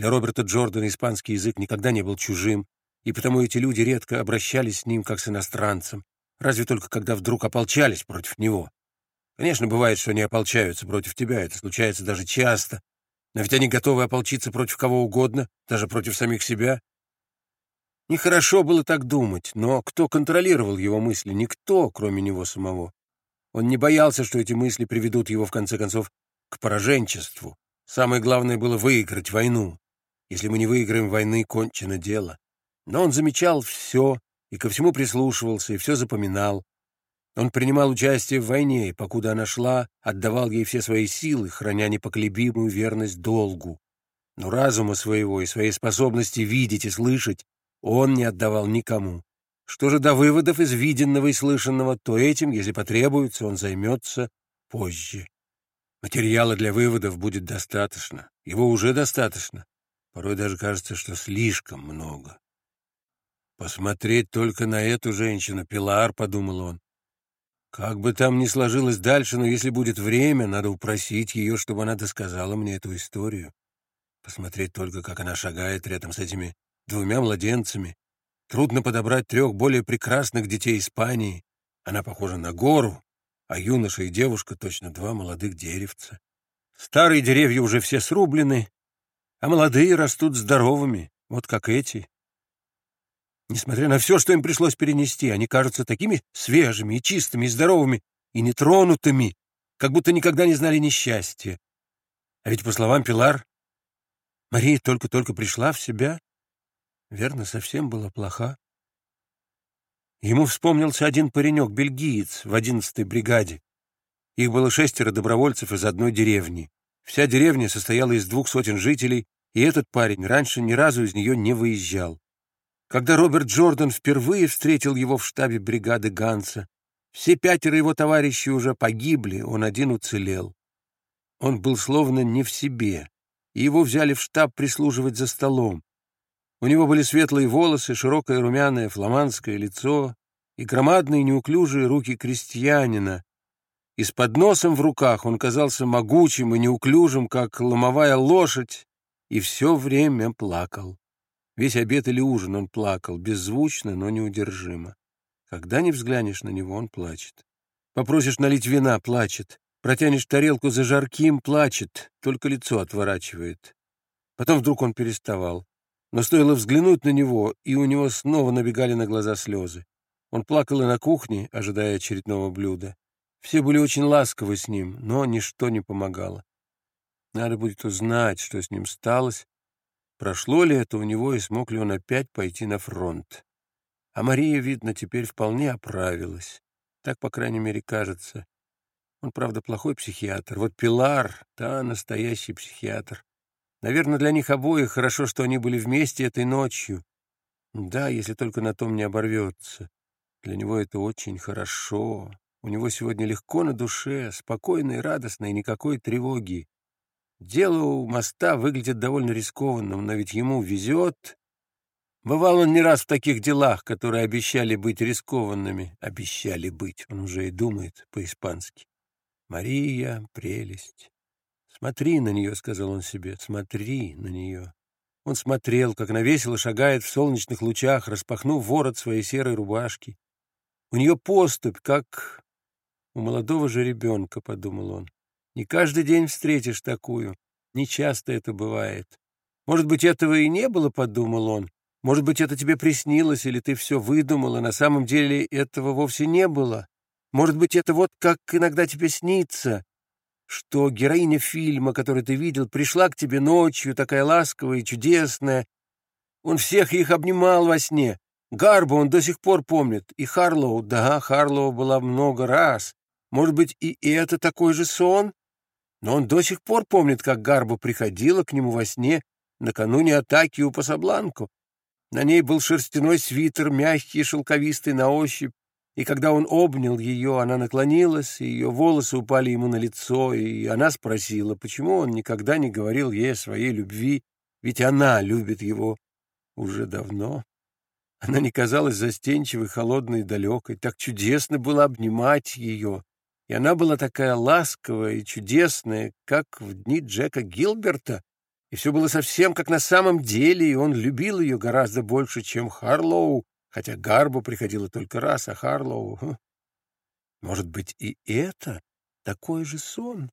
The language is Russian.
Для Роберта Джордана испанский язык никогда не был чужим, и потому эти люди редко обращались с ним как с иностранцем, разве только когда вдруг ополчались против него. Конечно, бывает, что они ополчаются против тебя, это случается даже часто, но ведь они готовы ополчиться против кого угодно, даже против самих себя. Нехорошо было так думать, но кто контролировал его мысли? Никто, кроме него самого. Он не боялся, что эти мысли приведут его, в конце концов, к пораженчеству. Самое главное было выиграть войну. Если мы не выиграем войны, кончено дело. Но он замечал все и ко всему прислушивался, и все запоминал. Он принимал участие в войне, и, покуда она шла, отдавал ей все свои силы, храня непоколебимую верность долгу. Но разума своего и своей способности видеть и слышать он не отдавал никому. Что же до выводов из виденного и слышанного, то этим, если потребуется, он займется позже. Материала для выводов будет достаточно. Его уже достаточно. Порой даже кажется, что слишком много. Посмотреть только на эту женщину, Пилар, — подумал он. Как бы там ни сложилось дальше, но если будет время, надо упросить ее, чтобы она досказала мне эту историю. Посмотреть только, как она шагает рядом с этими двумя младенцами. Трудно подобрать трех более прекрасных детей Испании. Она похожа на гору, а юноша и девушка точно два молодых деревца. Старые деревья уже все срублены, а молодые растут здоровыми, вот как эти. Несмотря на все, что им пришлось перенести, они кажутся такими свежими и чистыми, и здоровыми, и нетронутыми, как будто никогда не знали несчастья. А ведь, по словам Пилар, Мария только-только пришла в себя, верно, совсем была плоха. Ему вспомнился один паренек-бельгиец в одиннадцатой бригаде. Их было шестеро добровольцев из одной деревни. Вся деревня состояла из двух сотен жителей, и этот парень раньше ни разу из нее не выезжал. Когда Роберт Джордан впервые встретил его в штабе бригады Ганса, все пятеро его товарищей уже погибли, он один уцелел. Он был словно не в себе, и его взяли в штаб прислуживать за столом. У него были светлые волосы, широкое румяное фламандское лицо и громадные неуклюжие руки крестьянина. И с подносом в руках он казался могучим и неуклюжим, как ломовая лошадь, и все время плакал. Весь обед или ужин он плакал, беззвучно, но неудержимо. Когда не взглянешь на него, он плачет. Попросишь налить вина — плачет. Протянешь тарелку за жарким — плачет, только лицо отворачивает. Потом вдруг он переставал. Но стоило взглянуть на него, и у него снова набегали на глаза слезы. Он плакал и на кухне, ожидая очередного блюда. Все были очень ласковы с ним, но ничто не помогало. Надо будет узнать, что с ним сталось, Прошло ли это у него и смог ли он опять пойти на фронт? А Мария, видно, теперь вполне оправилась. Так, по крайней мере, кажется. Он, правда, плохой психиатр. Вот Пилар, да, настоящий психиатр. Наверное, для них обоих хорошо, что они были вместе этой ночью. Да, если только на том не оборвется. Для него это очень хорошо. У него сегодня легко на душе, спокойно и радостно, и никакой тревоги. Дело у моста выглядит довольно рискованным, но ведь ему везет. Бывал он не раз в таких делах, которые обещали быть рискованными. Обещали быть, он уже и думает по-испански. Мария — прелесть. «Смотри на нее», — сказал он себе, — «смотри на нее». Он смотрел, как она весело шагает в солнечных лучах, распахнув ворот своей серой рубашки. У нее поступь, как у молодого же ребенка, — подумал он. Не каждый день встретишь такую. Не часто это бывает. Может быть, этого и не было, — подумал он. Может быть, это тебе приснилось, или ты все выдумала. На самом деле этого вовсе не было. Может быть, это вот как иногда тебе снится, что героиня фильма, который ты видел, пришла к тебе ночью, такая ласковая и чудесная. Он всех их обнимал во сне. Гарбу он до сих пор помнит. И Харлоу, да, Харлоу была много раз. Может быть, и это такой же сон? Но он до сих пор помнит, как Гарба приходила к нему во сне накануне атаки у Пасабланку. На ней был шерстяной свитер, мягкий и шелковистый на ощупь, и когда он обнял ее, она наклонилась, и ее волосы упали ему на лицо, и она спросила, почему он никогда не говорил ей о своей любви, ведь она любит его уже давно. Она не казалась застенчивой, холодной и далекой, так чудесно было обнимать ее, и она была такая ласковая и чудесная, как в дни Джека Гилберта. и все было совсем как на самом деле, и он любил ее гораздо больше, чем Харлоу, хотя Гарбу приходило только раз, а Харлоу... Хм. Может быть, и это такой же сон?